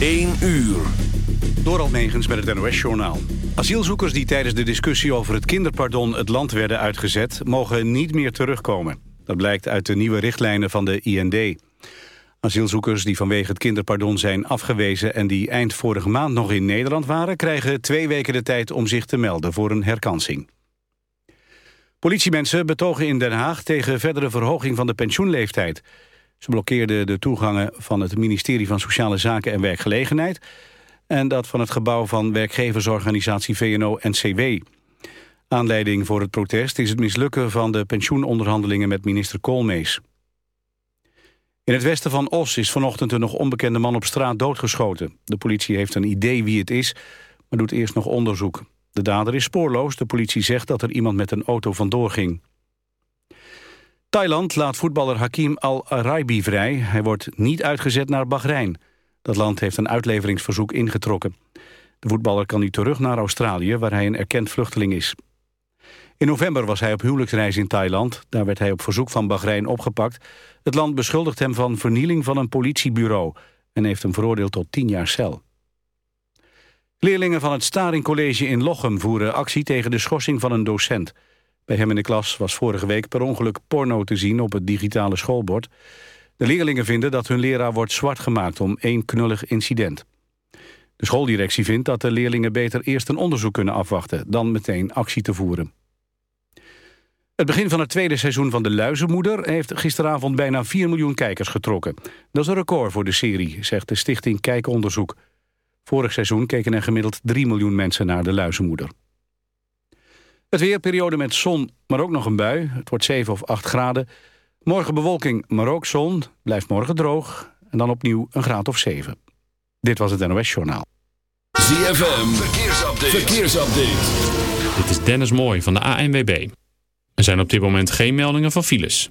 1 uur. Door Megens met het NOS-journaal. Asielzoekers die tijdens de discussie over het kinderpardon het land werden uitgezet... mogen niet meer terugkomen. Dat blijkt uit de nieuwe richtlijnen van de IND. Asielzoekers die vanwege het kinderpardon zijn afgewezen... en die eind vorige maand nog in Nederland waren... krijgen twee weken de tijd om zich te melden voor een herkansing. Politiemensen betogen in Den Haag tegen verdere verhoging van de pensioenleeftijd... Ze blokkeerden de toegangen van het ministerie van Sociale Zaken en Werkgelegenheid... en dat van het gebouw van werkgeversorganisatie VNO-NCW. Aanleiding voor het protest is het mislukken van de pensioenonderhandelingen met minister Koolmees. In het westen van Os is vanochtend een nog onbekende man op straat doodgeschoten. De politie heeft een idee wie het is, maar doet eerst nog onderzoek. De dader is spoorloos. De politie zegt dat er iemand met een auto vandoor ging. Thailand laat voetballer Hakim Al-Araibi vrij. Hij wordt niet uitgezet naar Bahrein. Dat land heeft een uitleveringsverzoek ingetrokken. De voetballer kan nu terug naar Australië, waar hij een erkend vluchteling is. In november was hij op huwelijksreis in Thailand. Daar werd hij op verzoek van Bahrein opgepakt. Het land beschuldigt hem van vernieling van een politiebureau... en heeft hem veroordeeld tot tien jaar cel. Leerlingen van het Staring College in Lochem voeren actie tegen de schorsing van een docent. Bij hem in de klas was vorige week per ongeluk porno te zien op het digitale schoolbord. De leerlingen vinden dat hun leraar wordt zwart gemaakt om één knullig incident. De schooldirectie vindt dat de leerlingen beter eerst een onderzoek kunnen afwachten... dan meteen actie te voeren. Het begin van het tweede seizoen van De Luizenmoeder... heeft gisteravond bijna 4 miljoen kijkers getrokken. Dat is een record voor de serie, zegt de stichting Kijkonderzoek. Vorig seizoen keken er gemiddeld 3 miljoen mensen naar De Luizenmoeder. Het weerperiode met zon, maar ook nog een bui. Het wordt 7 of 8 graden. Morgen bewolking, maar ook zon. Blijft morgen droog. En dan opnieuw een graad of 7. Dit was het NOS Journaal. ZFM, verkeersupdate. verkeersupdate. Dit is Dennis Mooij van de ANWB. Er zijn op dit moment geen meldingen van files.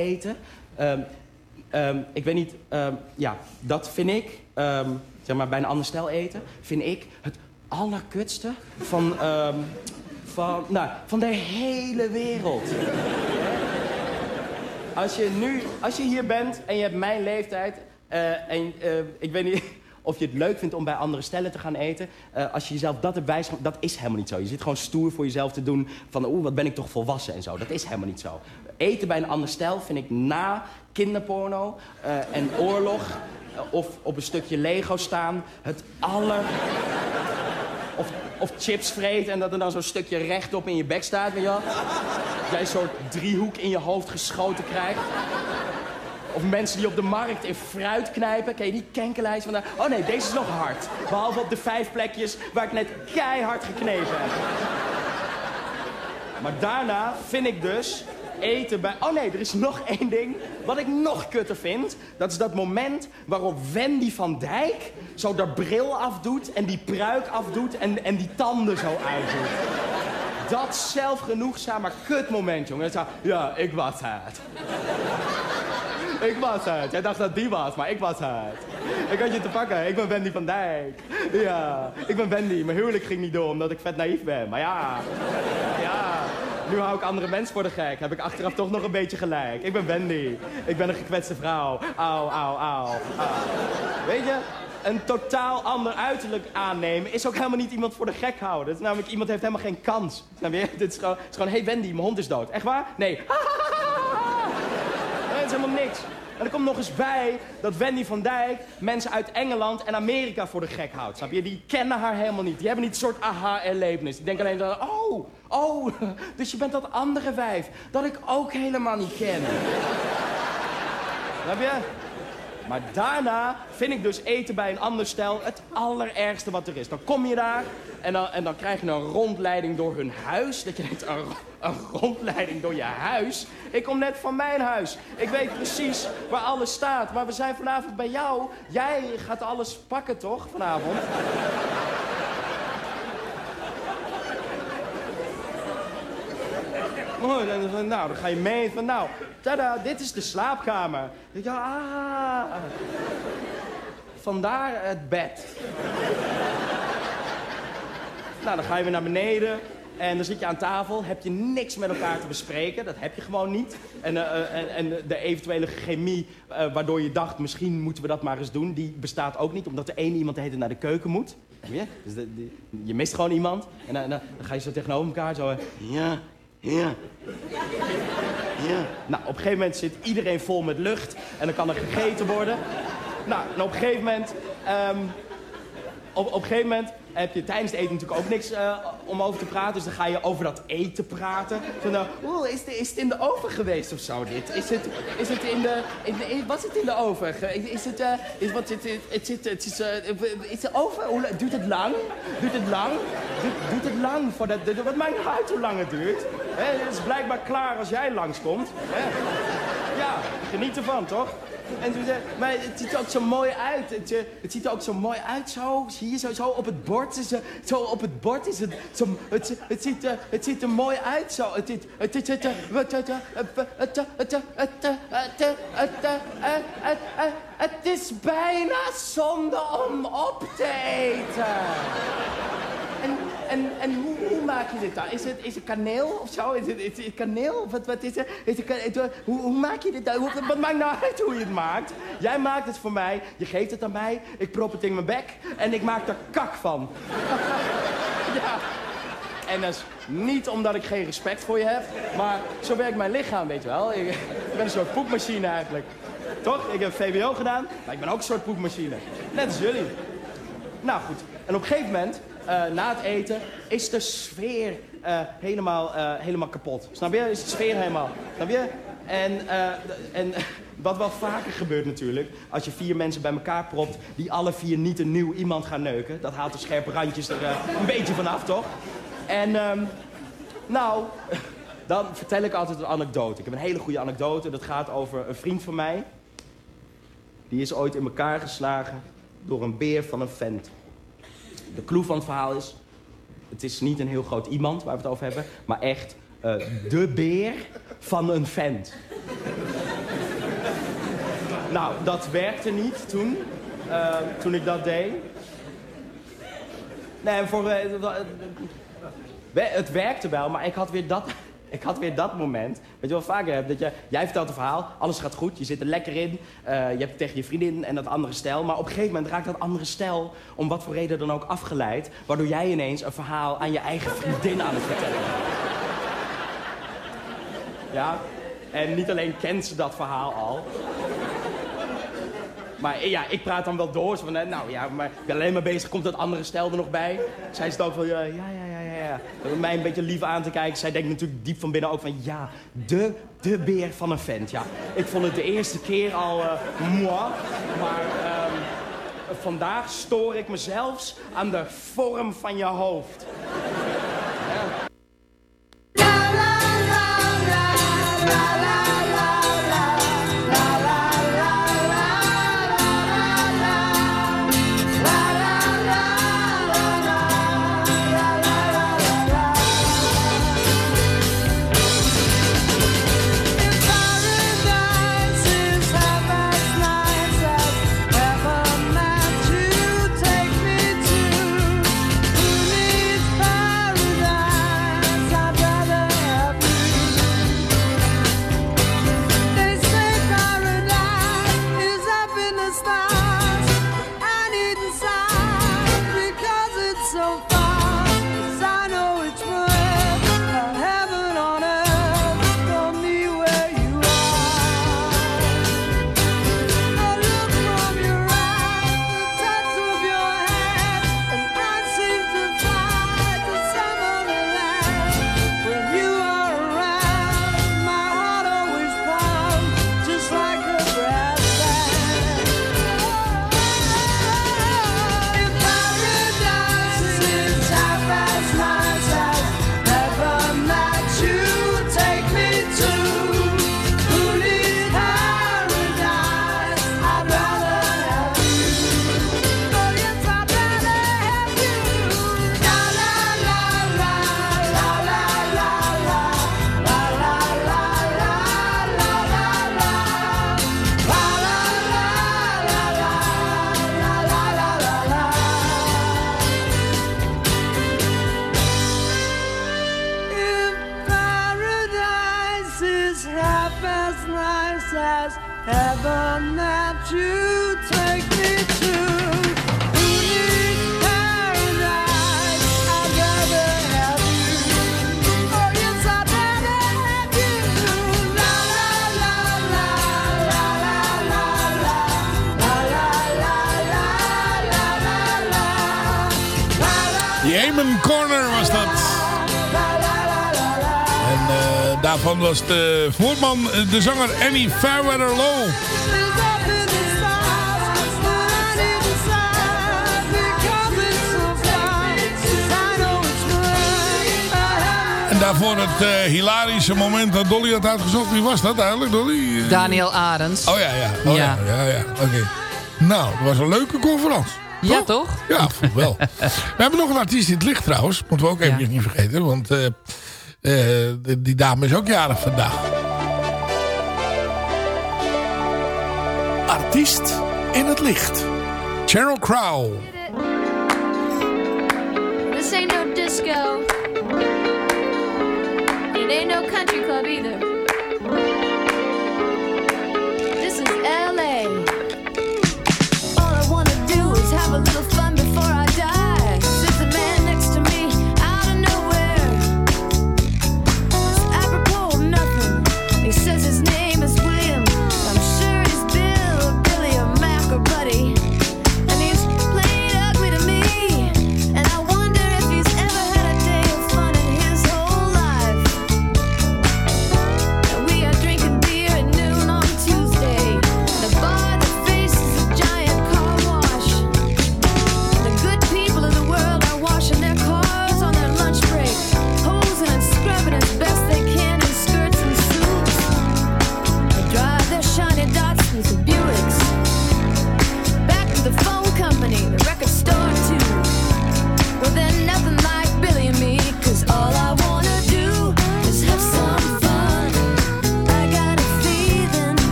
Eten. Ehm, ehm, ik weet niet, ehm, ja, dat vind ik, zeg maar bij een ander stel eten, vind ik het allerkutste van, van, nou, van de hele wereld. Als je nu, als je hier bent en je hebt mijn leeftijd... eh, en eh, ik weet niet of je het leuk vindt om bij andere stellen te gaan eten. eh, als je jezelf dat wijsgemaakt, dat is helemaal niet zo. Je zit gewoon stoer voor jezelf te doen van... oeh, wat ben ik toch volwassen en zo. Dat is helemaal niet zo. Eten bij een ander stel vind ik na kinderporno eh, en oorlog... eh, of op een stukje Lego staan, het aller... Of, of chips vreten en dat er dan zo'n stukje rechtop in je bek staat, weet je jij een soort driehoek in je hoofd geschoten krijgt. Of mensen die op de markt in fruit knijpen. Ken je die kenkenlijst van daar? Oh nee, deze is nog hard. Behalve op de vijf plekjes waar ik net keihard geknepen heb. Maar daarna vind ik dus eten bij... Oh nee, er is nog één ding wat ik nog kutter vind. Dat is dat moment waarop Wendy van Dijk zo de bril afdoet... en die pruik afdoet en, en die tanden zo uitdoet. Dat zelfgenoegzame kutmoment, jongen. Zo, ja, ik was het. Ik was het. Jij dacht dat die was, maar ik was het. Ik had je te pakken. Ik ben Wendy van Dijk. Ja, ik ben Wendy. Mijn huwelijk ging niet door omdat ik vet naïef ben. Maar ja, ja. Nu hou ik andere mensen voor de gek. Heb ik achteraf toch nog een beetje gelijk. Ik ben Wendy. Ik ben een gekwetste vrouw. Auw, auw. auw. Weet je, een totaal ander uiterlijk aannemen is ook helemaal niet iemand voor de gek houden. Het is namelijk, iemand heeft helemaal geen kans. Snap je? Dit is gewoon, gewoon hey Wendy, mijn hond is dood. Echt waar? Nee, dat is helemaal niks. En er komt nog eens bij dat Wendy van Dijk mensen uit Engeland en Amerika voor de gek houdt. Snap je? Die kennen haar helemaal niet. Die hebben niet een soort aha-erlevenis. Die denken alleen dat, oh, oh, dus je bent dat andere wijf. Dat ik ook helemaal niet ken. Snap je? Maar daarna vind ik dus eten bij een ander stel het allerergste wat er is. Dan kom je daar en dan, en dan krijg je een rondleiding door hun huis. Dat je denkt, een, een rondleiding door je huis? Ik kom net van mijn huis. Ik weet precies waar alles staat. Maar we zijn vanavond bij jou. Jij gaat alles pakken, toch, vanavond? Oh, nou, dan ga je mee van, nou, tada, dit is de slaapkamer. Ja, ah. Vandaar het bed. nou, dan ga je weer naar beneden. En dan zit je aan tafel, heb je niks met elkaar te bespreken. Dat heb je gewoon niet. En, eh, eh, en, en de eventuele chemie eh, waardoor je dacht, misschien moeten we dat maar eens doen... die bestaat ook niet, omdat de ene iemand de hele naar de keuken moet. Dus de- je mist gewoon iemand. En dan, dan, ga je zo tegenover elkaar zo... Ja, ja. Ja. Nou, op een gegeven moment zit iedereen vol met lucht. En dan kan er gegeten worden. Nou, en op een gegeven moment... ehm, op, op een gegeven moment heb je tijdens het eten natuurlijk ook niks eh, om over te praten. Dus dan ga je over dat eten praten. Nou, oeh, is, het- is het in de oven geweest of zo dit? Is het, is het in de... In wat zit in de oven? Is het... eh, is, wat zit, het zit, het de oven... Hoe, duurt het lang? Duurt het lang? Duurt, het lang? Voordat, de- wat maakt nou uit hoe lang het duurt? Het is blijkbaar klaar als jij langskomt. Ja, geniet ervan, toch? En toen zei maar het ziet er ook zo mooi uit. Het, eh, het ziet er ook zo mooi uit, zo. Zie je, zo, zo op het bord. Is, er- zo op het bord is het zo... Het, het, ziet, er, het ziet er mooi uit, zo. Het, het, het, het, het, het, het, het, het, het, het is bijna zonde om op te eten. En, en, en hoe, hoe maak je dit dan? Is het, is het kaneel of zo? Is het, kaneel? Wat, wat is het? Is het, het- hoe, hoe maak je dit dan? Hoe- wat maakt nou uit hoe je het maakt? Jij maakt het voor mij, je geeft het aan mij, ik prop het in mijn bek en ik maak er kak van. ja. En dat is niet omdat ik geen respect voor je heb, maar zo werkt mijn lichaam, weet je wel. Ik, ik ben een soort poepmachine eigenlijk. Toch? Ik heb VWO gedaan, maar ik ben ook een soort poepmachine. Net als jullie. Nou goed, en op een gegeven moment, eh, na het eten, is de sfeer eh, helemaal, eh, helemaal kapot. Snap je? Is de sfeer helemaal. Snap je? En, eh, en wat wel vaker gebeurt natuurlijk, als je vier mensen bij elkaar propt, die alle vier niet een nieuw iemand gaan neuken. Dat haalt de scherpe randjes er eh, een beetje vanaf, toch? En ehm, nou, dan vertel ik altijd een anekdote. Ik heb een hele goede anekdote. Dat gaat over een vriend van mij. Die is ooit in elkaar geslagen door een beer van een vent. De clue van het verhaal is... Het is niet een heel groot iemand waar we het over hebben... maar echt eh, de beer van een vent. nou, dat werkte niet toen. eh, toen ik dat deed. Nee, voor, we- het werkte wel, maar ik had weer dat... Ik had weer dat moment, weet je wel vaker hebt, dat je, jij vertelt een verhaal, alles gaat goed, je zit er lekker in, eh, je hebt het tegen je vriendin en dat andere stel, maar op een gegeven moment raakt dat andere stel, om wat voor reden dan ook, afgeleid, waardoor jij ineens een verhaal aan je eigen vriendin aan het vertellen. Ja, en niet alleen kent ze dat verhaal al, maar eh, ja, ik praat dan wel door. Zo eh, nou ja, maar ik ben alleen maar bezig. Komt dat andere stel er nog bij? Zij zit ook van, ja, ja, ja, ja, ja. ja. Om mij een beetje lief aan te kijken. Zij denkt natuurlijk diep van binnen ook van, ja, de, de beer van een vent. Ja, ik vond het de eerste keer al, eh moi. Maar ehm, vandaag stoor ik me zelfs aan de vorm van je hoofd. Was de voorman de zanger Annie Fairweather Low. En daarvoor het eh, hilarische moment dat Dolly had uitgezocht. Wie was dat eigenlijk, Dolly? Daniel Arends. Oh ja, ja. Oh, ja. Ja. ja, ja, Oké. Nou, dat was een leuke conferentie. Ja, toch? Ja, wel. we hebben nog een artiest in het licht trouwens. Moeten we ook even niet vergeten. Want eh, die, die dame is ook jarig vandaag. Artiest in het licht. Cheryl Crow. This ain't no disco. It ain't no country club either.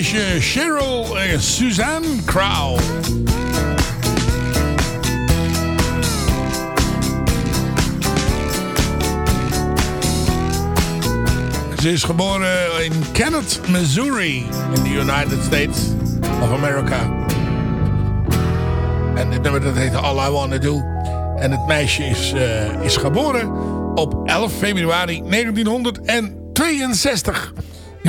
Meisje Cheryl Suzanne Crow. Ze is geboren in Kennett, Missouri, in de United States of America. En dit nummer dat heet All I Wanna Do. En het meisje is, eh, is geboren op 11 februari 1962.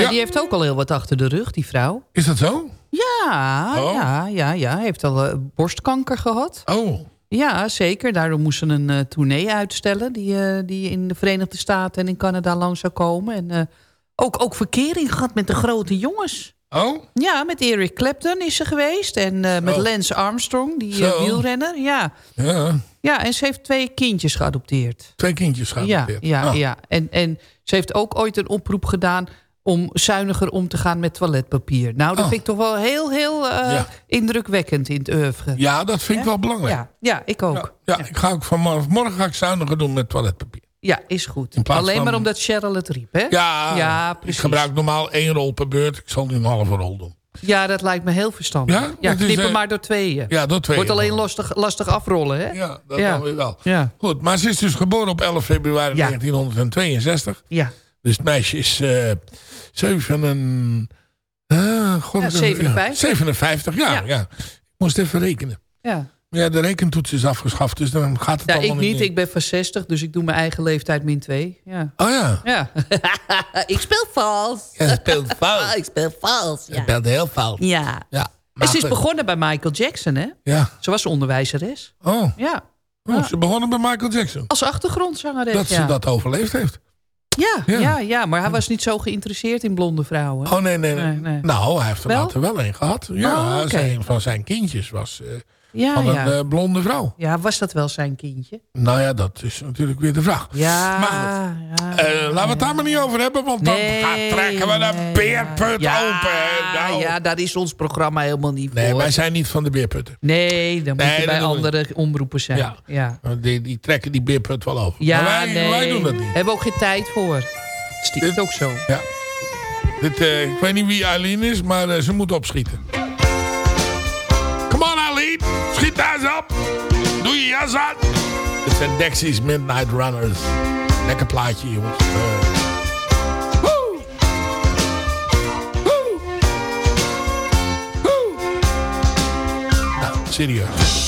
Die heeft ook al heel wat achter de rug, die vrouw. Is dat zo? Ja, Oh. ja, ja, ja. Heeft al eh, borstkanker gehad. Oh. Ja, zeker. Daardoor moesten ze een eh, tournee uitstellen... Die, eh, die in de Verenigde Staten en in Canada lang zou komen. En ook, ook verkering gehad met de grote jongens. Oh? Ja, met Eric Clapton is ze geweest. En met Zo. Lance Armstrong, die wielrenner. Ja. Ja, ja, en ze heeft twee kindjes geadopteerd. twee kindjes Ja, geadopteerd. ja, Ah. ja. En, en ze heeft ook ooit een oproep gedaan om zuiniger om te gaan met toiletpapier. Nou, dat Oh. vind ik toch wel heel, heel eh, Ja. indrukwekkend in het oeuvre. Ja, dat vind ik wel belangrijk. Ja, ja ik ook. Ja, ik ga ook vanmorgen morgen ga ik zuiniger doen met toiletpapier. Ja, is goed. Alleen van- maar omdat Cheryl het riep, hè? Ja, ja ik precies. gebruik normaal één rol per beurt. Ik zal nu een halve rol doen. Ja, dat lijkt me heel verstandig. Ja? Ja, Dat is, knip hem eh, maar door tweeën. Ja, door tweeën. Wordt alleen lastig, lastig afrollen, hè? Ja, dat Ja. weer wel. Ja. Goed, maar ze is dus geboren op 11 februari Ja. 1962. Ja. Dus het meisje is eh zeven en... eh, god, Ja, ik- 57. 57, ja, Ja. ja. Ik moest even rekenen. Ja. Ja, de rekentoets is afgeschaft, dus dan gaat het Ja, allemaal ik niet. Ik ben van 60, dus ik doe mijn eigen leeftijd min 2. Ja. Oh ja. Ja. ik speel vals. Ja, je speelt fout. ik speel vals, Je speelt heel fout. Ja. Ja. En ze is begonnen bij Michael Jackson, hè? Ja. Ze was onderwijzeres. Oh. Ja. Oh, Ze begonnen bij Michael Jackson. Als achtergrondzangeres, Dat ja. ze dat overleefd heeft. Ja, Ja. ja. Ja, maar hij was niet zo geïnteresseerd in blonde vrouwen. Oh nee, nee, nee. Nou, hij heeft er Wel? later wel een gehad. Ja, Oh, zijn- van zijn kindjes was eh, Ja, van een ja. eh, blonde vrouw. Ja, was dat wel zijn kindje? Nou ja, dat is natuurlijk weer de vraag. Ja, Maar goed. ja. Eh, laten we het daar maar niet over hebben, want dan Nee, trekken we de nee, beerput open. Nou, ja, daar is ons programma helemaal niet nee, voor. wij zijn niet van de beerputten. Nee, dan moet Nee, je bij andere omroepen zijn. Ja. Die, die trekken die beerput wel over. Ja, maar wij, nee. wij doen dat niet. Hebben we ook geen tijd voor. Stiekt ook zo. Ja. Dit, eh, ik weet niet wie Eileen is, maar ze moet opschieten. Come on Eileen, schiet daar eens op. Doe je jas aan. Dit zijn Dexys Midnight Runners. Lekker plaatje jongens. Eh, woe. Woe. Woe. Nou, serieus.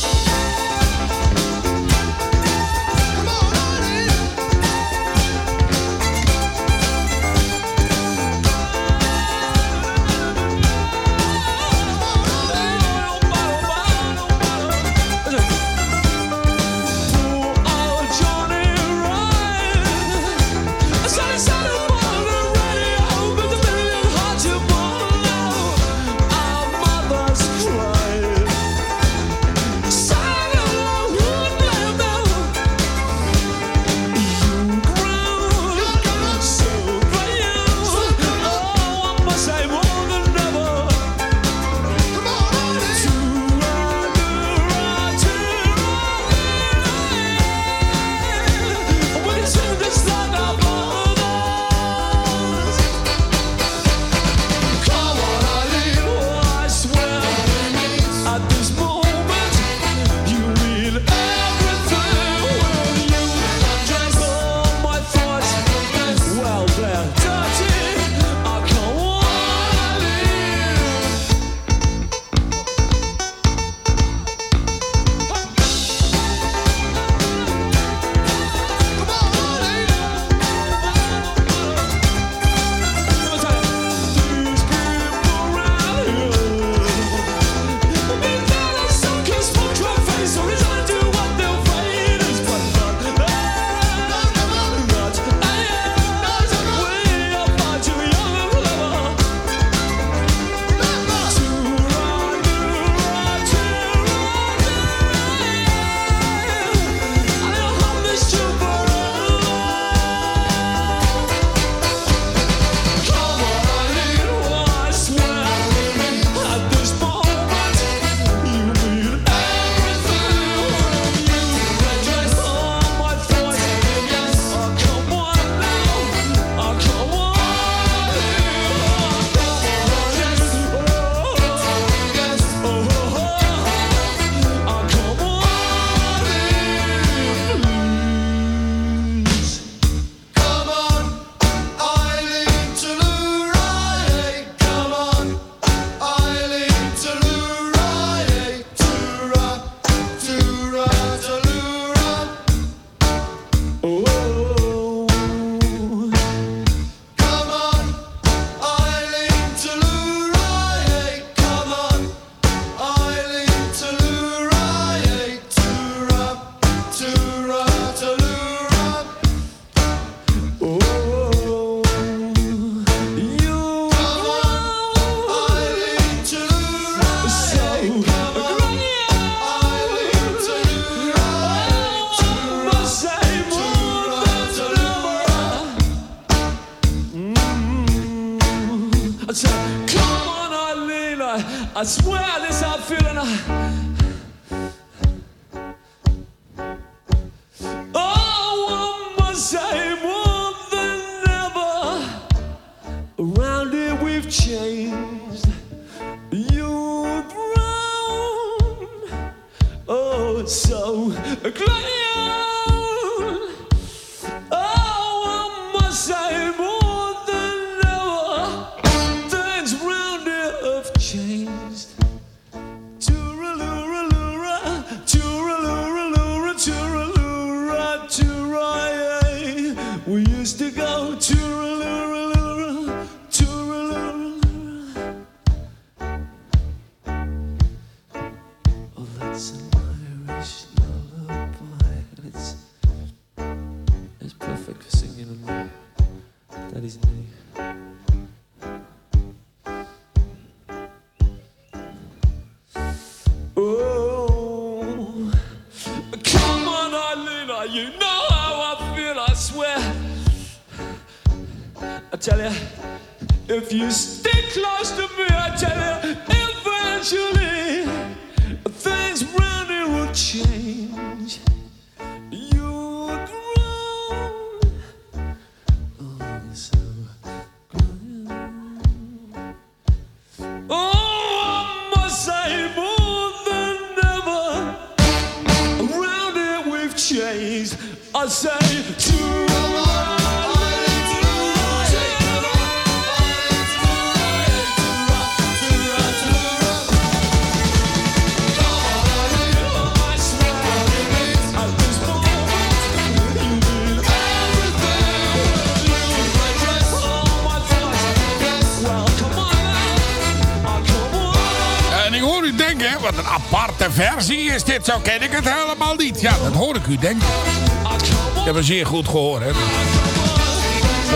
Zeer goed gehoor, hè.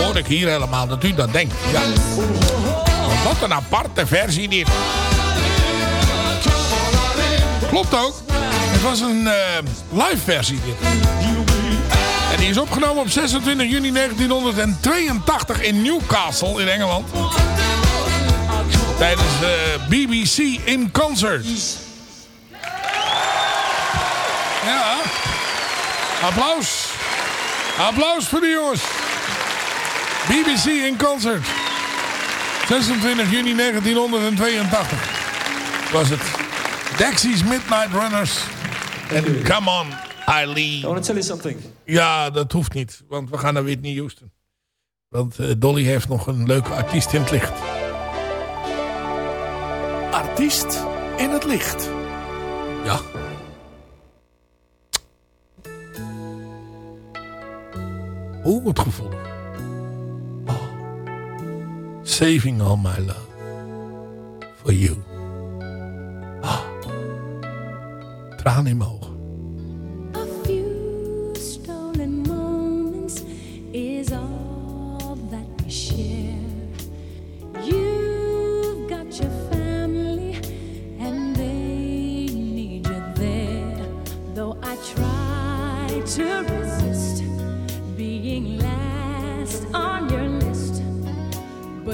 Hoor ik hier helemaal dat u dat denkt. Ja. Wat een aparte versie dit. Klopt ook. Het was een eh, live versie dit. En die is opgenomen op 26 juni 1982 in Newcastle in Engeland. Tijdens de BBC in Concert. Ja. Applaus. Applaus voor de jongens. BBC in Concert. 26 juni 1982 was het. Dexys Midnight Runners. En Come On, Eileen. I want to tell you something. Ja, dat hoeft niet. Want we gaan naar Whitney Houston. Want eh, Dolly heeft nog een leuke artiest in het licht. Artiest in het licht. Hoe het gevoel. Oh. Saving all my love. For you. Ah. Traan in mijn ogen.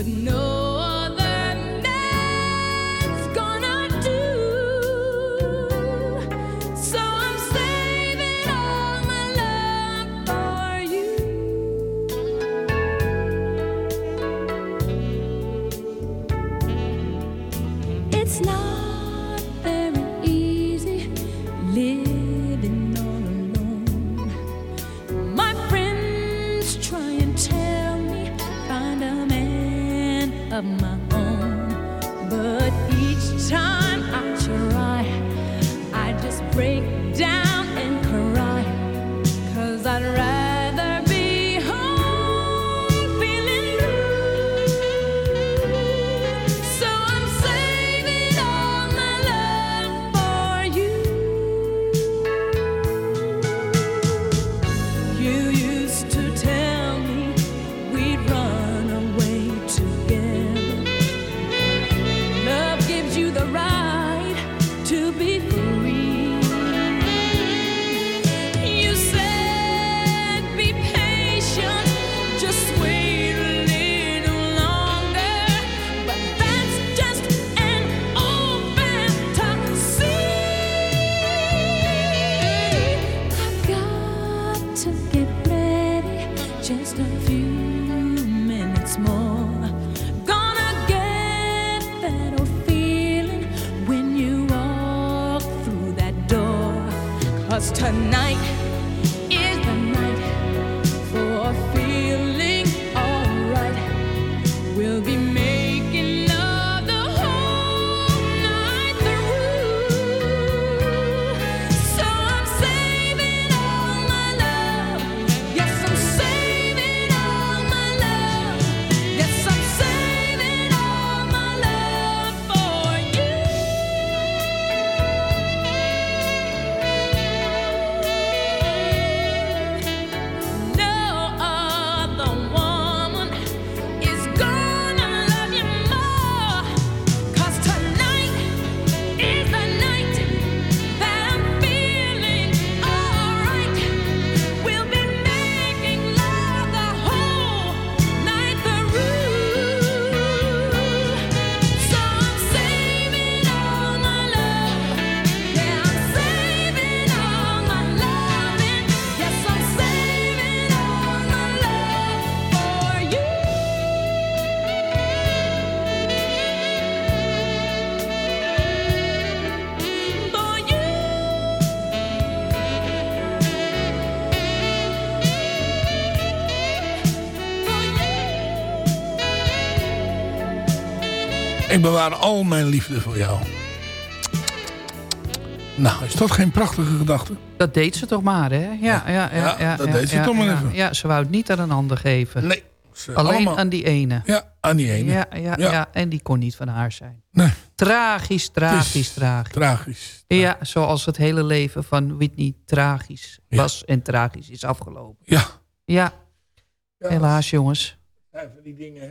No right. Bewaar al mijn liefde voor jou. Nou, is dat geen prachtige gedachte? Dat deed ze toch maar, hè? Ja, ja, ja. ja, Ja, dat ja, deed ze ja, toch maar ja. even. Ja, ze wou het niet aan een ander geven. Nee. Alleen allemaal- aan die ene. Ja, aan die ene. Ja, ja, Ja. ja. en die kon niet van haar zijn. Nee. Tragisch, tragisch, tragisch. Tragisch. Ja, zoals het hele leven van Whitney tragisch was en tragisch is afgelopen. Ja. Ja, helaas jongens. Even die dingen, hè.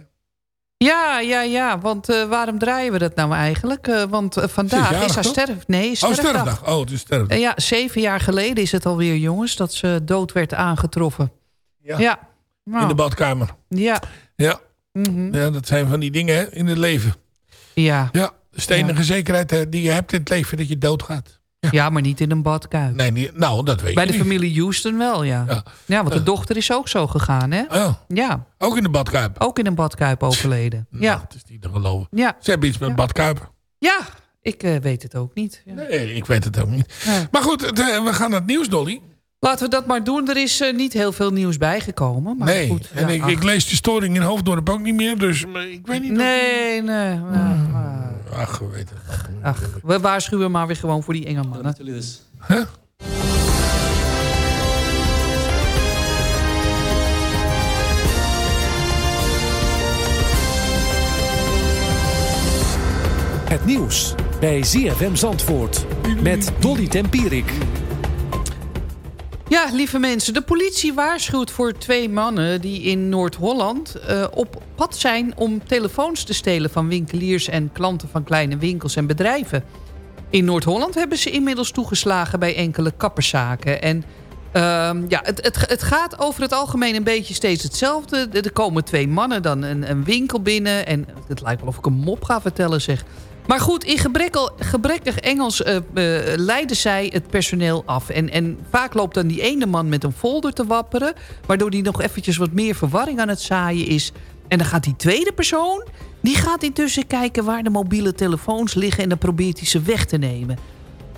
Ja, ja, ja, want eh, waarom draaien we dat nou eigenlijk? Eh, want eh, vandaag is haar sterf... Nee, Oh, sterfdag. sterfdag. Oh, het is sterfdag. Ja, zeven jaar geleden is het alweer, jongens, dat ze dood werd aangetroffen. Ja. Ja. Nou, In de badkamer. Ja. Ja. Mhm. ja, dat zijn van die dingen hè, in het leven. Ja. Ja, de enige zekerheid die je hebt in het leven dat je doodgaat. Ja. maar niet in een badkuip. Nee, niet, nou, dat weet Bij de niet. familie Houston wel, ja. Ja, Ja. want de dochter is ook zo gegaan, hè? Oh, Ja, ook in de badkuip. ook in een badkuip overleden. Ja, Het is niet te geloven. ja. Ze hebben iets met badkuip. ja ik eh, weet het ook niet. Nee, ik weet het ook niet. Maar goed, het, eh, we gaan naar het nieuws, Dolly. Laten we dat maar doen. Er is eh, niet heel veel nieuws bijgekomen. Maar nee, goed, en ik, lees de storing in Hoofddorp ook niet meer. Dus ik weet niet. of- Nee, nee. maar- Ach, we weten het. Ach, we waarschuwen maar weer gewoon voor die enge mannen. Huh? Het nieuws bij ZFM Zandvoort met Dolly Tempierik. Ja, lieve mensen. De politie waarschuwt voor twee mannen die in Noord-Holland eh, op pad zijn om telefoons te stelen van winkeliers en klanten van kleine winkels en bedrijven. In Noord-Holland hebben ze inmiddels toegeslagen bij enkele kapperszaken. En ehm, ja, het, het, het gaat over het algemeen een beetje steeds hetzelfde. Er komen twee mannen dan een, een winkel binnen. En het lijkt wel of ik een mop ga vertellen zeg. Maar goed, in gebrekkig Engels eh, eh, leiden zij het personeel af. En, en vaak loopt dan die ene man met een folder te wapperen... waardoor die nog eventjes wat meer verwarring aan het zaaien is. En dan gaat die tweede persoon... die gaat intussen kijken waar de mobiele telefoons liggen... en dan probeert hij ze weg te nemen.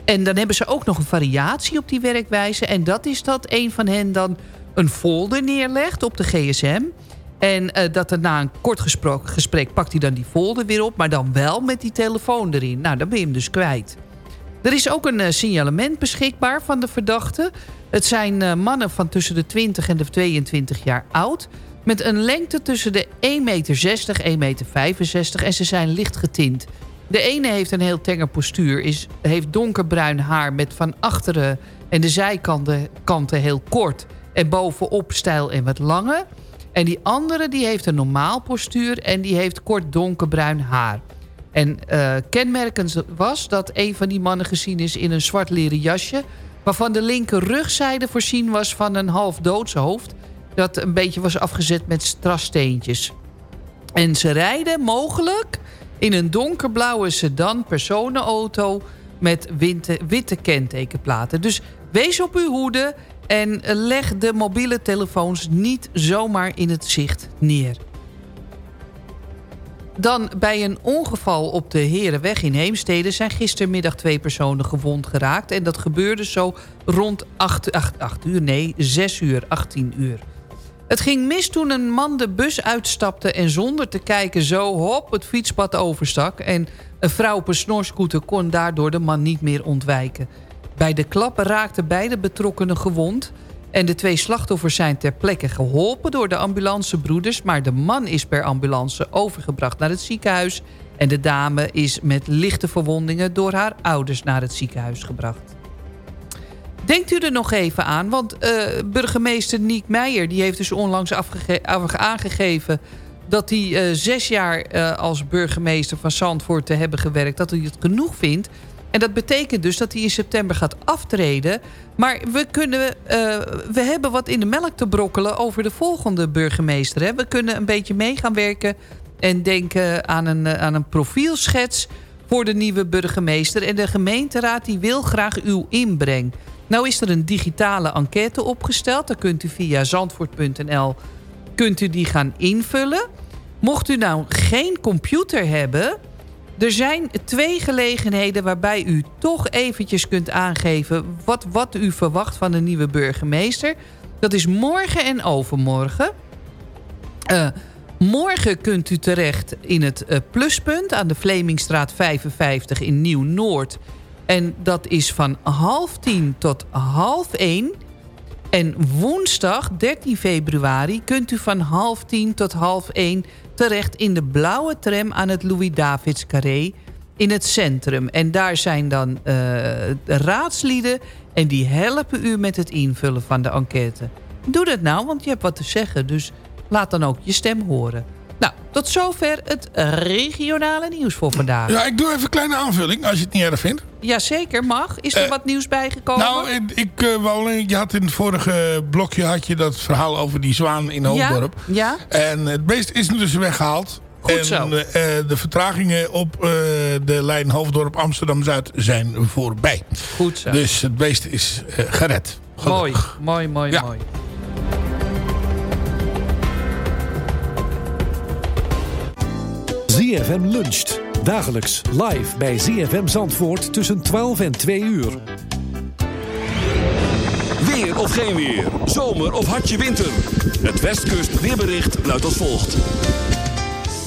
En dan hebben ze ook nog een variatie op die werkwijze. En dat is dat een van hen dan een folder neerlegt op de gsm... En eh, dat er na een kort gespro- gesprek pakt hij dan die folder weer op... maar dan wel met die telefoon erin. Nou, dan ben je hem dus kwijt. Er is ook een eh, signalement beschikbaar van de verdachte. Het zijn eh, mannen van tussen de 20 en de 22 jaar oud... met een lengte tussen de 1,60 meter, 1,65 meter... en ze zijn licht getint. De ene heeft een heel tenger postuur... Is, heeft donkerbruin haar met van achteren en de zijkanten kanten heel kort... en bovenop stijl en wat langer... En die andere die heeft een normaal postuur en die heeft kort donkerbruin haar. En eh, kenmerkend was dat een van die mannen gezien is in een zwart leren jasje... waarvan de linker rugzijde voorzien was van een half doods hoofd... dat een beetje was afgezet met strassteentjes. En ze rijden mogelijk in een donkerblauwe sedan personenauto... met witte, witte kentekenplaten. Dus wees op uw hoede en leg de mobiele telefoons niet zomaar in het zicht neer. Dan bij een ongeval op de Herenweg in Heemstede... zijn gistermiddag twee personen gewond geraakt. En dat gebeurde zo rond 8, 8, 8 uur, nee, 6 uur, 18 uur. Het ging mis toen een man de bus uitstapte... en zonder te kijken zo hop het fietspad overstak. En een vrouw op een snorscooter kon daardoor de man niet meer ontwijken. Bij de klappen raakten beide betrokkenen gewond... En de twee slachtoffers zijn ter plekke geholpen door de ambulancebroeders... maar de man is per ambulance overgebracht naar het ziekenhuis... en de dame is met lichte verwondingen door haar ouders naar het ziekenhuis gebracht. Denkt u er nog even aan, want eh, burgemeester Niek Meijer... die heeft dus onlangs aangegeven dat hij eh, zes jaar eh, als burgemeester van Zandvoort te hebben gewerkt... dat hij het genoeg vindt. En dat betekent dus dat hij in september gaat aftreden. Maar we, kunnen, eh, we hebben wat in de melk te brokkelen over de volgende burgemeester. Hè? We kunnen een beetje mee gaan werken en denken aan een, eh, aan een profielschets voor de nieuwe burgemeester. En de gemeenteraad die wil graag uw inbreng. Nou is er een digitale enquête opgesteld. Daar kunt u via zandvoort.nl kunt u die gaan invullen. Mocht u nou geen computer hebben... Er zijn twee gelegenheden waarbij u toch eventjes kunt aangeven... wat, wat u verwacht van de nieuwe burgemeester. Dat is morgen en overmorgen. Eh, morgen kunt u terecht in het eh, pluspunt... aan de Vlemingstraat 55 in Nieuw-Noord. En dat is van half tien tot half één... En woensdag 13 februari kunt u van half tien tot half één... terecht in de blauwe tram aan het Louis-Davids Carré in het centrum. En daar zijn dan eh, raadslieden en die helpen u met het invullen van de enquête. Doe dat nou, want je hebt wat te zeggen. Dus laat dan ook je stem horen. Nou, tot zover het regionale nieuws voor vandaag. Ja, ik doe even een kleine aanvulling, als je het niet erg vindt. Jazeker, mag. Is er Eh, wat nieuws bijgekomen? Nou, ik, eh, wou alleen, je had in het vorige blokje had je dat verhaal over die zwaan in Hoofddorp. Ja? En het beest is nu dus weggehaald. Goed en, zo. eh, de vertragingen op de lijn Hoofddorp Amsterdam-Zuid zijn voorbij. Goed zo. Dus het beest is gered. mooi, mooi, mooi, Ja. mooi. ZFM luncht. Dagelijks live bij ZFM Zandvoort tussen 12 en 2 uur. Weer of geen weer. Zomer of hartje winter. Het Westkust weerbericht luidt als volgt.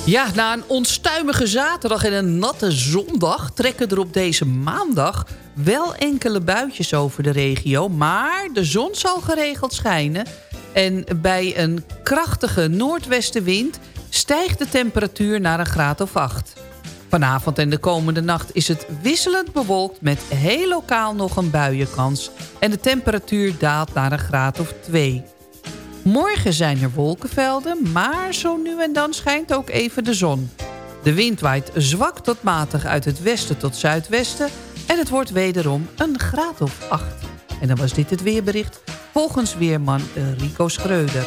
Ja, na een onstuimige zaterdag en een natte zondag... trekken er op deze maandag wel enkele buitjes over de regio... maar de zon zal geregeld schijnen... en bij een krachtige noordwestenwind... stijgt de temperatuur naar een graad of 8. Vanavond en de komende nacht is het wisselend bewolkt... met heel lokaal nog een buienkans... en de temperatuur daalt naar een graad of 2. Morgen zijn er wolkenvelden, maar zo nu en dan schijnt ook even de zon. De wind waait zwak tot matig uit het westen tot zuidwesten... en het wordt wederom een graad of 8. En dan was dit het weerbericht volgens weerman Rico Schreuder.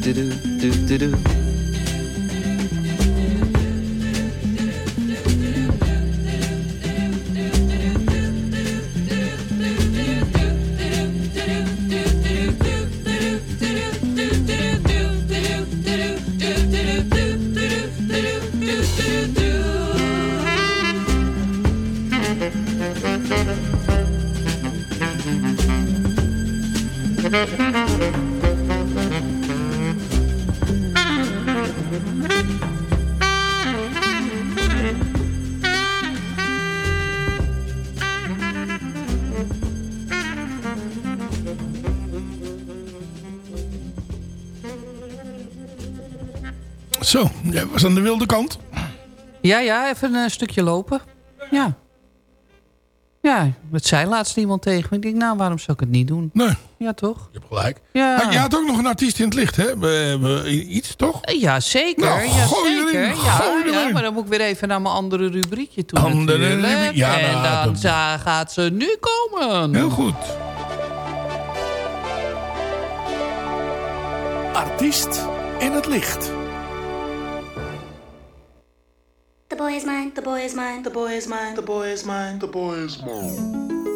do, do, do, do, do, jij was aan de wilde kant. Ja, ja, even een stukje lopen. Ja. Ja, het zei laatst iemand tegen me. Ik denk, nou, waarom zou ik het niet doen? Nee. Ja, toch? Je hebt gelijk. Ja. Je had ook nog een artiest in het licht, hè? We, we- iets, toch? Ja, zeker. Nou, ja, gooi zeker. erin, ja, gooi ja, erin. maar dan moet ik weer even naar mijn andere rubriekje toe Andere rubriek, ja, en nou, dan za- gaat ze nu komen. Heel goed. Artiest in het licht. The boy is mine, the boy is mine, the boy is mine, the boy is mine, the boy is mine.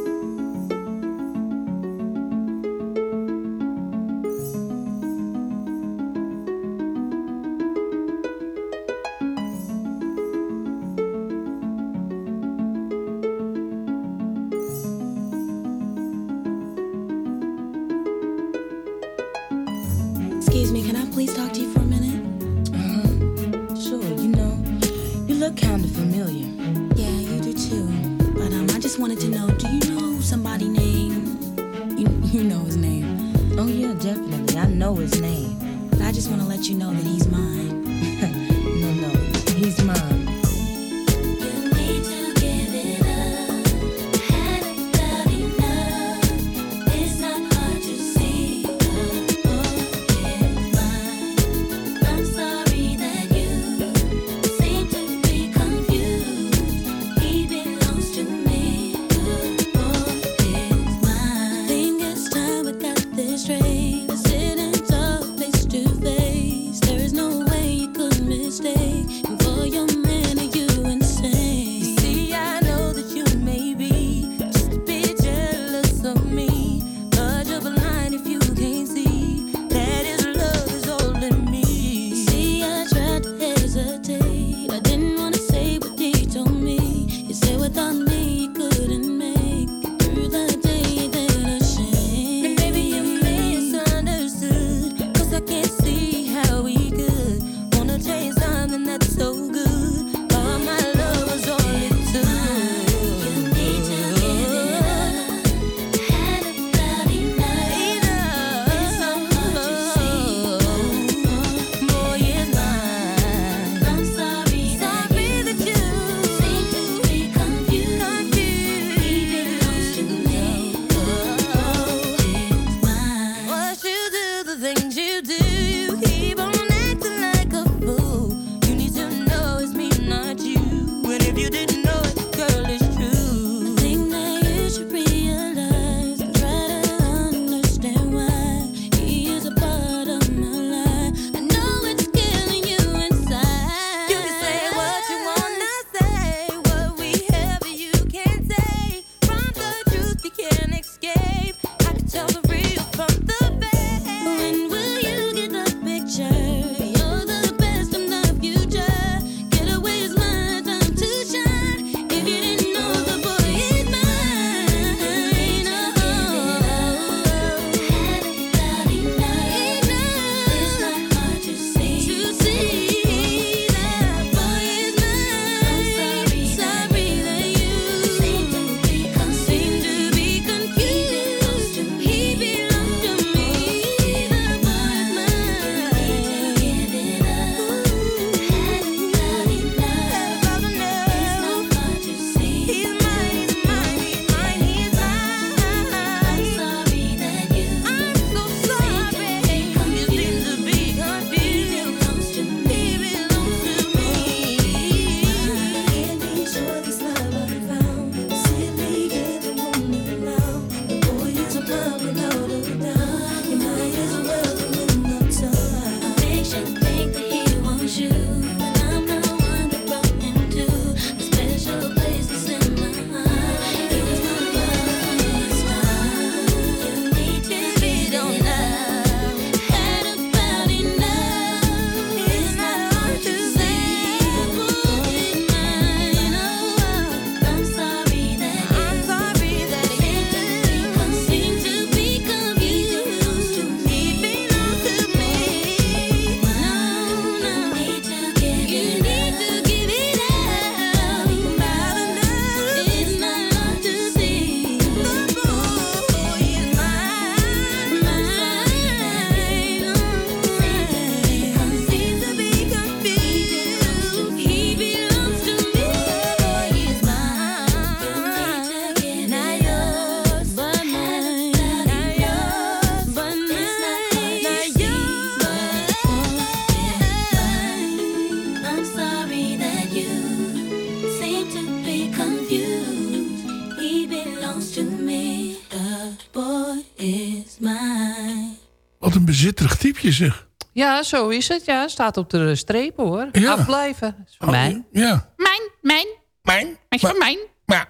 Bezitterig typeje zeg. Ja, zo is het. Ja, staat op de strepen hoor. Ja. Afblijven. Is van Oh, mij. Ja. Mijn, mijn. Mijn? Is van mijn. Maar,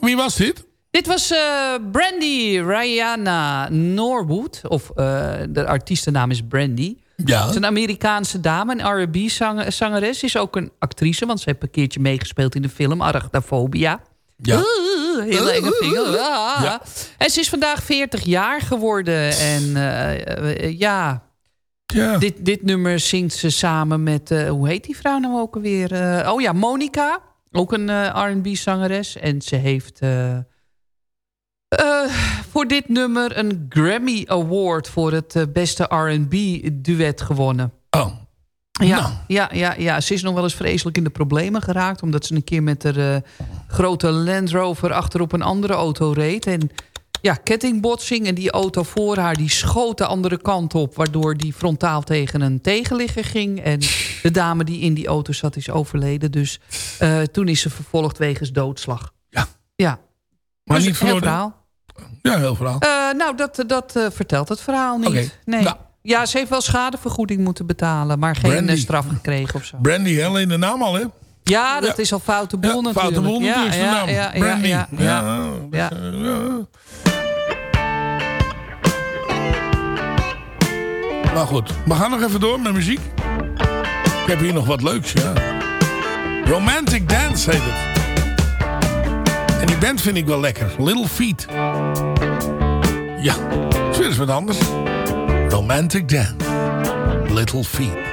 wie was dit? Dit was eh, Brandy Rihanna Norwood. Of eh, de artiestennaam is Brandy. Ja. Het is een Amerikaanse dame, een R&B-zangeres. Is ook een actrice, want ze heeft een keertje meegespeeld in de film Arachnophobia. Ja. Hele enge vinger. Ah. Ja. En ze is vandaag 40 jaar geworden. En eh, eh, ja, Ja. dit, dit nummer zingt ze samen met... eh, hoe heet die vrouw nou ook alweer? Eh, oh ja, Monica. Ook een eh, R&B-zangeres. En ze heeft eh, eh, voor dit nummer een Grammy Award... voor het eh, beste R&B-duet gewonnen. Oh. Ja, ja, ja, ja, ze is nog wel eens vreselijk in de problemen geraakt... omdat ze een keer met haar eh, grote Land Rover achterop een andere auto reed. En ja, kettingbotsing en die auto voor haar die schoot de andere kant op... waardoor die frontaal tegen een tegenligger ging. En de dame die in die auto zat is overleden. Dus eh, toen is ze vervolgd wegens doodslag. Ja. Ja. Maar Dus niet heel verhaal. Ja, heel verhaal. Eh, nou, dat, dat vertelt het verhaal niet. Nee. nou. Ja, ze heeft wel schadevergoeding moeten betalen... maar geen Brandy. eh, straf gekregen of zo. Brandy, alleen de naam al, hè? Ja, dat is al foute boel Ja, natuurlijk. foute boel ja, natuurlijk is de ja, naam. Ja, ja, Brandy. ja, ja. Maar goed, we gaan nog even door met muziek. Ik heb hier nog wat leuks, ja. Romantic Dance heet het. En die band vind ik wel lekker. Little Feet. Ja, is weer eens wat anders. Romantic Dance. Little Feet.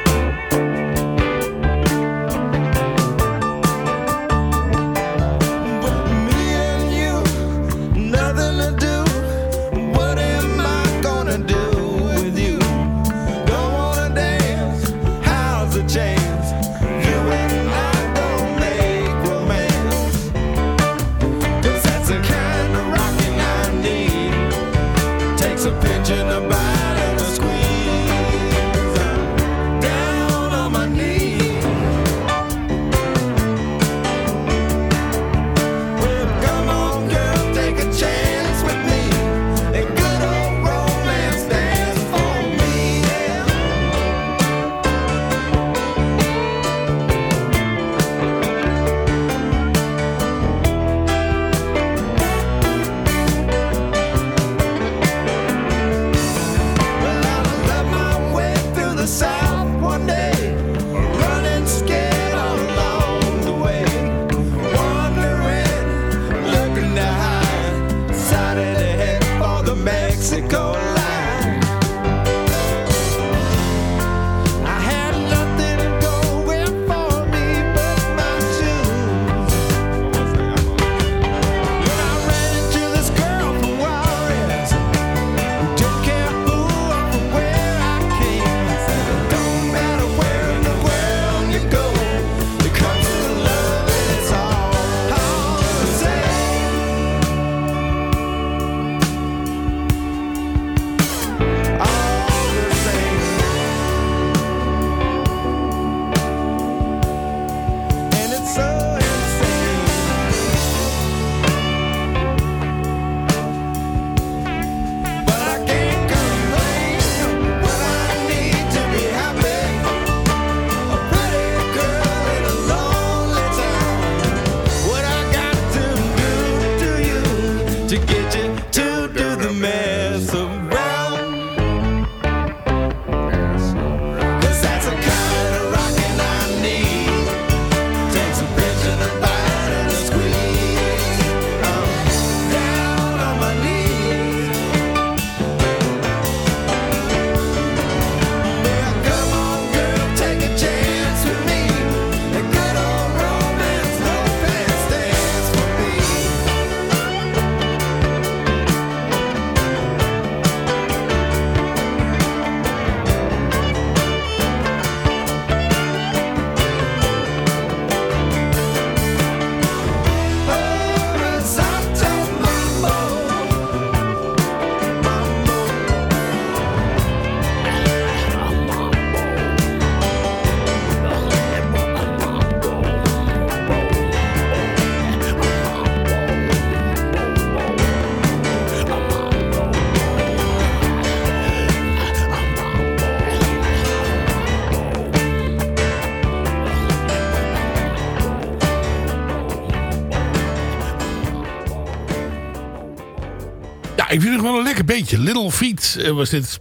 Het wel een lekker beetje. Little Feet eh, was dit.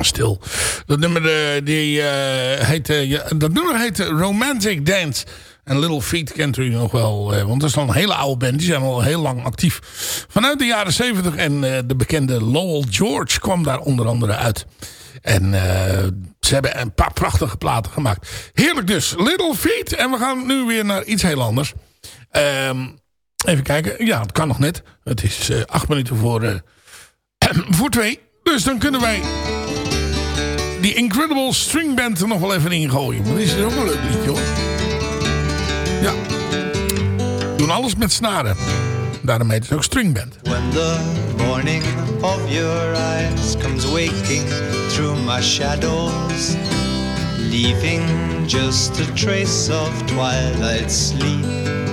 Stil. Dat nummer, eh, die, eh, heet, dat nummer heet Romantic Dance. En Little Feet kent u nog wel. want dat is al een hele oude band. Die zijn al heel lang actief. Vanuit de jaren 70. En de bekende Lowell George kwam daar onder andere uit. En ze hebben een paar prachtige platen gemaakt. Heerlijk dus. Little Feet. En we gaan nu weer naar iets heel anders. Ehm, even kijken. Ja, het kan nog net. Het is acht minuten voor, voor twee. Dus dan kunnen wij die Incredible String Band er nog wel even ingooien. Maar is ook een leuk liedje hoor. Ja. Doen alles met snaren. Daarom heet het ook String Band. When the morning of your eyes comes waking through my shadows, leaving just a trace of twilight sleep.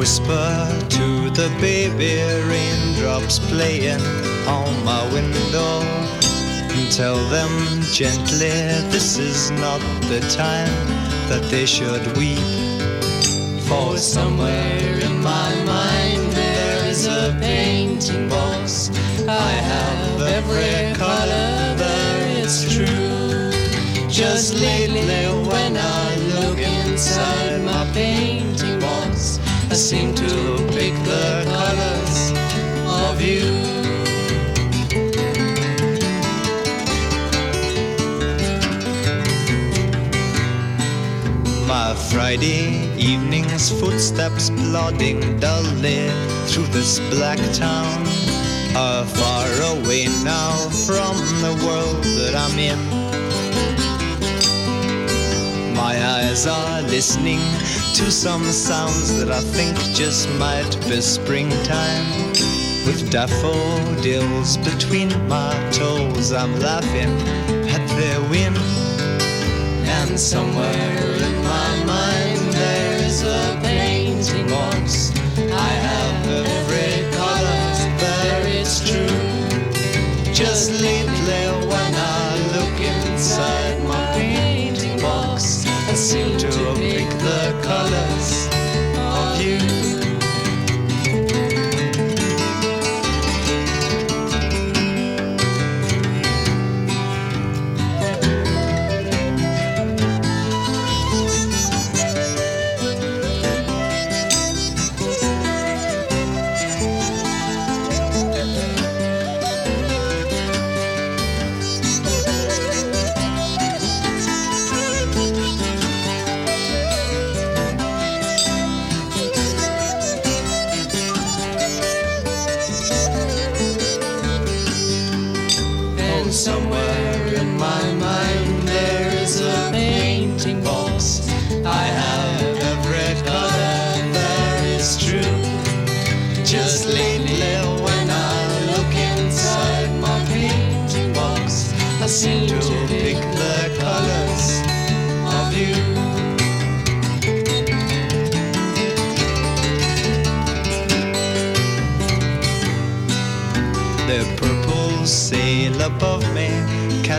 Whisper to the baby raindrops playing on my window and tell them gently this is not the time that they should weep. For somewhere in my mind there is a painting box. I have every color it's true. Just lately when I look inside seem to pick the colors of you. My Friday evening's footsteps plodding dully through this black town are far away now from the world that I'm in. My eyes are listening to some sounds that I think just might be springtime. With daffodils between my toes, I'm laughing at their whim. And somewhere in my mind there is a painting box. I have every color there, it's true. Just lately seem to pick the colors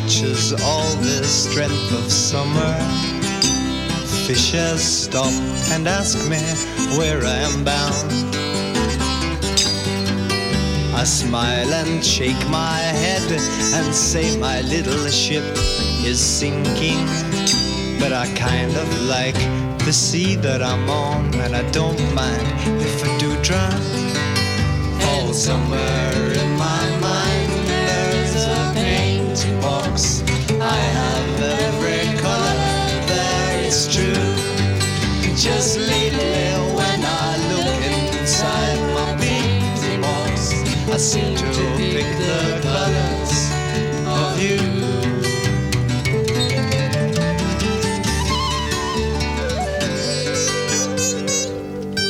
catches all the strength of summer. Fishers stop and ask me where I am bound. I smile and shake my head and say my little ship is sinking. But I kind of like the sea that I'm on, and I don't mind if I do drown. Oh, somewhere Just lately when I look inside my painting box, I seem to pick the colors of you.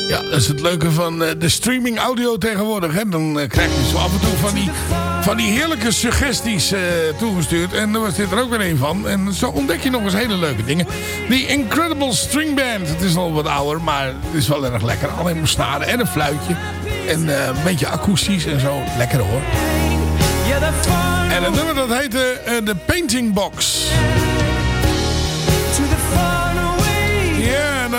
Ja, dat is het leuke van eh, de streaming audio tegenwoordig. Hè? Dan eh, krijg je zo af en toe van die, van die heerlijke suggesties eh, toegestuurd. En daar was dit er ook weer een van. En zo ontdek je nog eens hele leuke dingen. Die Incredible String Band. Het is al wat ouder, maar het is wel erg lekker. Alleen maar snaren en een fluitje. En eh, een beetje akoestisch en zo. Lekker hoor. En het nummer dat heette eh, de Painting Box.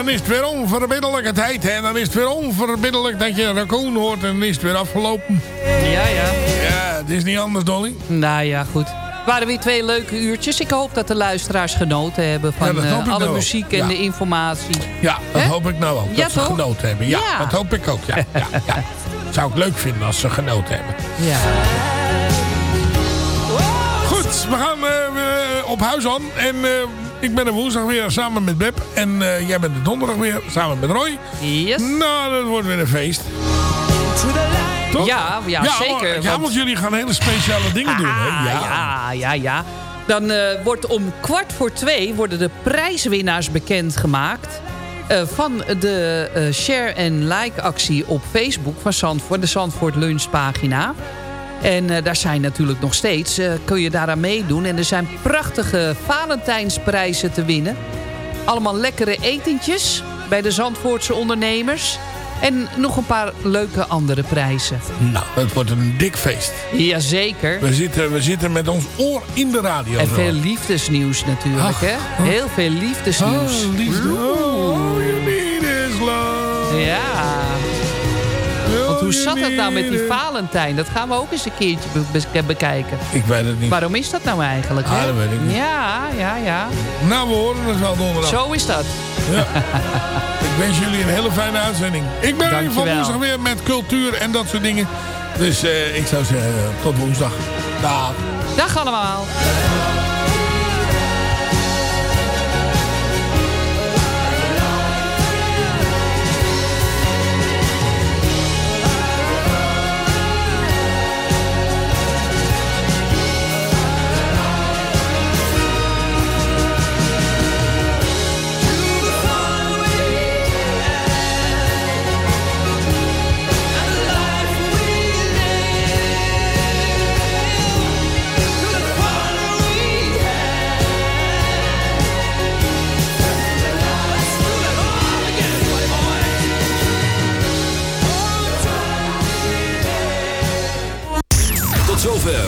Dan is het weer onverbiddelijke tijd. En dan is het weer onverbiddelijk dat je een raccoon hoort. En dan is het weer afgelopen. Ja, ja. Ja, het is niet anders, Dolly. Nou ja, goed. Het waren weer twee leuke uurtjes. Ik hoop dat de luisteraars genoten hebben van eh, alle nou ook. muziek en Ja. de informatie. Ja, dat hoop ik nou ook. Ja, dat ze genoten hebben. Ja, dat hoop ik ook. Ja, ja, ja. Zou ik leuk vinden als ze genoten hebben. Ja. Goed, we gaan eh, op huis aan. En eh, ik ben er woensdag weer samen met Beb. En eh, jij bent er donderdag weer samen met Roy. Yes. Nou, dat wordt weer een feest. Toch? Ja, ja, zeker, Ja, want- want jullie gaan hele speciale dingen doen. Hè? Ah, ja, ja, ja. Dan eh, wordt om kwart voor twee worden de prijswinnaars bekendgemaakt... eh van de share en like actie op Facebook van Zandvoort, de Zandvoort Lunchpagina. En eh, daar zijn natuurlijk nog steeds, eh, kun je daaraan meedoen. En er zijn prachtige Valentijnsprijzen te winnen. Allemaal lekkere etentjes bij de Zandvoortse ondernemers. En nog een paar leuke andere prijzen. Nou, het wordt een dik feest. Jazeker. We zitten, we zitten met ons oor in de radio. En veel liefdesnieuws natuurlijk, Ach, hè? Heel veel liefdesnieuws. Oh, liefde. Oh, you need is love. Ja. Hoe you zat het nou met die. Valentijn? Dat gaan we ook eens een keertje be- be- bekijken. Ik weet het niet. Waarom is dat nou eigenlijk? Ah, dat weet ik niet. Ja, ja, ja. Nou, we horen het wel donderdag. Zo is dat. Ik wens jullie een hele fijne uitzending. Ik ben Dankjewel. woensdag weer met cultuur en dat soort dingen. Dus eh, ik zou zeggen, tot woensdag. Dag. Dag allemaal.